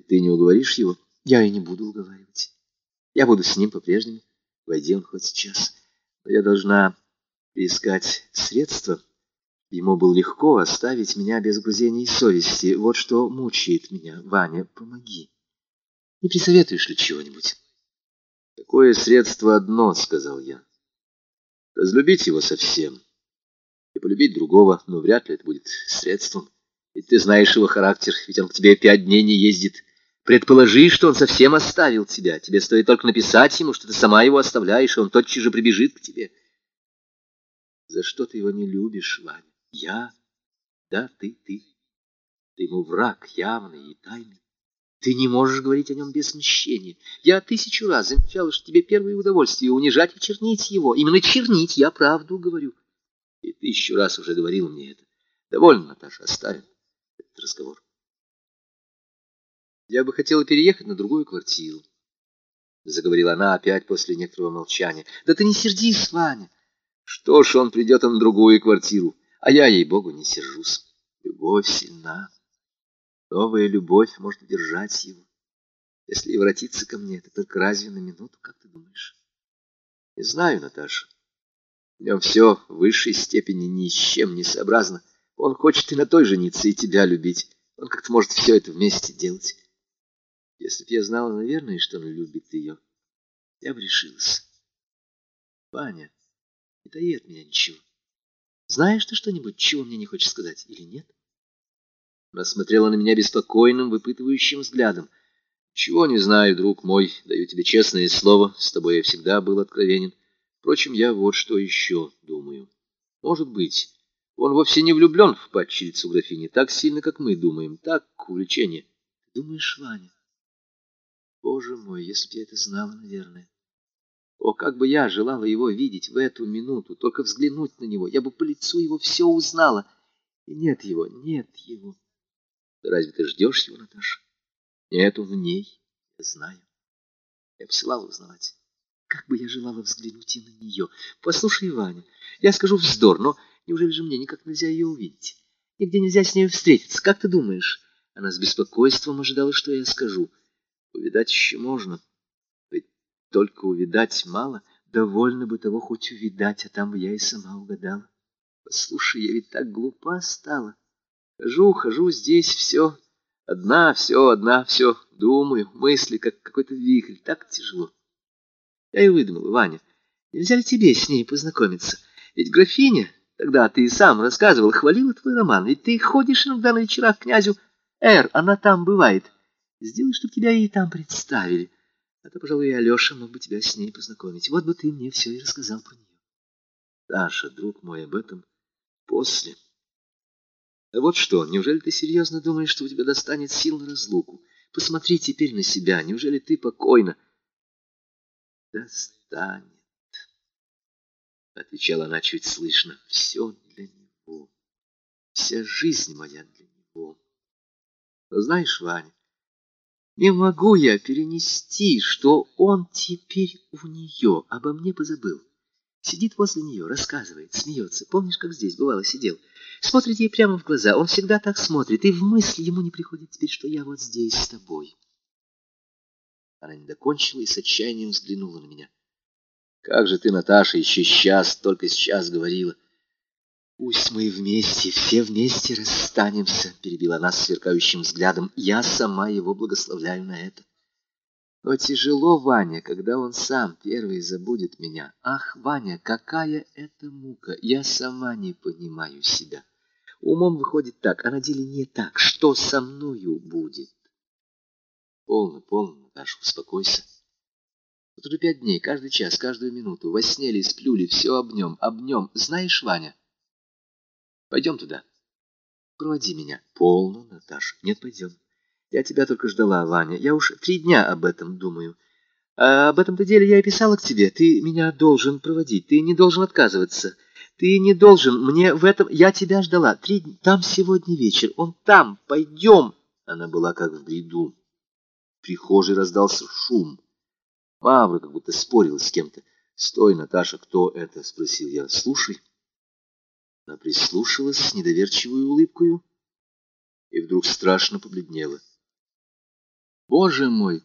Ты не уговоришь его? Я и не буду уговаривать. Я буду с ним по-прежнему. Войди он хоть сейчас. Но я должна искать средства. Ему было легко оставить меня без грузений совести. Вот что мучает меня. Ваня, помоги. Не присоветуешь ли чего-нибудь? Такое средство одно, сказал я. Разлюбить его совсем и полюбить другого, но вряд ли это будет средством. Ведь ты знаешь его характер, ведь он к тебе пять дней не ездит. Предположи, что он совсем оставил тебя. Тебе стоит только написать ему, что ты сама его оставляешь, и он тотчас же прибежит к тебе. За что ты его не любишь, Ваня? Я? Да, ты, ты. Ты ему враг явный и тайный. Ты не можешь говорить о нем без смущения. Я тысячу раз замечала, что тебе первое удовольствие унижать и чернить его. Именно чернить, я правду говорю. И тысячу раз уже говорил мне это. Довольно, Наташа, оставим разговор. Я бы хотела переехать на другую квартиру. Заговорила она опять после некоторого молчания. Да ты не сердись, Ваня. Что ж, он придет на другую квартиру, а я, ей-богу, не сержусь. Любовь сильна. Новая любовь может удержать его. Если и воротиться ко мне, это только разве на минуту, как ты думаешь? Не знаю, Наташа. В нем все в высшей степени ни с чем не сообразно. Он хочет и на той жениться, и тебя любить. Он как-то может все это вместе делать. Если б я знала, наверное, что он любит ее, я бы решилась. Ваня, не таи меня ничего. Знаешь ты что-нибудь, чего мне не хочешь сказать, или нет? Она смотрела на меня беспокойным, выпытывающим взглядом. Чего не знаю, друг мой, даю тебе честное слово, с тобой я всегда был откровенен. Впрочем, я вот что еще думаю. Может быть, он вовсе не влюблен в падчерицу графини так сильно, как мы думаем. Так, увлечение. Ты думаешь, Ваня? Боже мой, если б я это знала, наверное. О, как бы я желала его видеть в эту минуту, только взглянуть на него. Я бы по лицу его все узнала. И нет его, нет его. Разве ты ждешь его, Наташа? Нет, он в ней, я знаю. Я посылала узнавать. Как бы я желала взглянуть и на нее. Послушай, Ваня, я скажу вздор, но неужели же мне никак нельзя ее увидеть? Нигде нельзя с ней встретиться. Как ты думаешь? Она с беспокойством ожидала, что я скажу. Увидать еще можно. Ведь только увидать мало. Довольно бы того хоть увидать, а там бы я и сама угадала. Послушай, я ведь так глупа стала. Хожу, хожу здесь, все. Одна, все, одна, все. Думаю, мысли, как какой-то вихрь. Так тяжело. Я и выдумал, Ваня, нельзя ли тебе с ней познакомиться? Ведь графиня, тогда ты сам рассказывал, хвалила твой роман, ведь ты ходишь иногда на вечера к князю Эр, она там бывает. Сделай, чтобы тебя и там представили. А то, пожалуй, и Алеша мог бы тебя с ней познакомить. Вот бы ты мне все и рассказал про нее. Даша, друг мой, об этом после. А вот что, неужели ты серьезно думаешь, что у тебя достанет сил на разлуку? Посмотри теперь на себя, неужели ты покойна? достанет. Отвечала она чуть слышно. Все для него. Вся жизнь моя для него. Но знаешь, Ваня, не могу я перенести, что он теперь у нее обо мне позабыл. Сидит возле нее, рассказывает, смеется. Помнишь, как здесь бывало сидел? Смотрит ей прямо в глаза. Он всегда так смотрит, и в мысли ему не приходит теперь, что я вот здесь с тобой. Она не докончила и с отчаянием взглянула на меня. «Как же ты, Наташа, еще сейчас, только сейчас говорила!» «Пусть мы вместе, все вместе расстанемся», — перебила она сверкающим взглядом. «Я сама его благословляю на это». Но тяжело, Ваня, когда он сам первый забудет меня. Ах, Ваня, какая это мука! Я сама не понимаю себя. Умом выходит так, а на деле не так. Что со мною будет? Полно, полно, Наташа, успокойся. Вот уже пять дней, каждый час, каждую минуту. Во сне ли, сплю все об нем, об нем. Знаешь, Ваня, пойдем туда. Проводи меня. Полно, Наташа. Нет, пойдем. Я тебя только ждала, Ваня. Я уж три дня об этом думаю. А об этом-то деле я и писала к тебе. Ты меня должен проводить. Ты не должен отказываться. Ты не должен. Мне в этом... Я тебя ждала. Три дня. Там сегодня вечер. Он там. Пойдем. Она была как в бреду. В прихожей раздался шум. Мавра как будто спорила с кем-то. «Стой, Наташа, кто это?» — спросил я. «Слушай». Она прислушалась с недоверчивой улыбкой и вдруг страшно побледнела. Боже мой,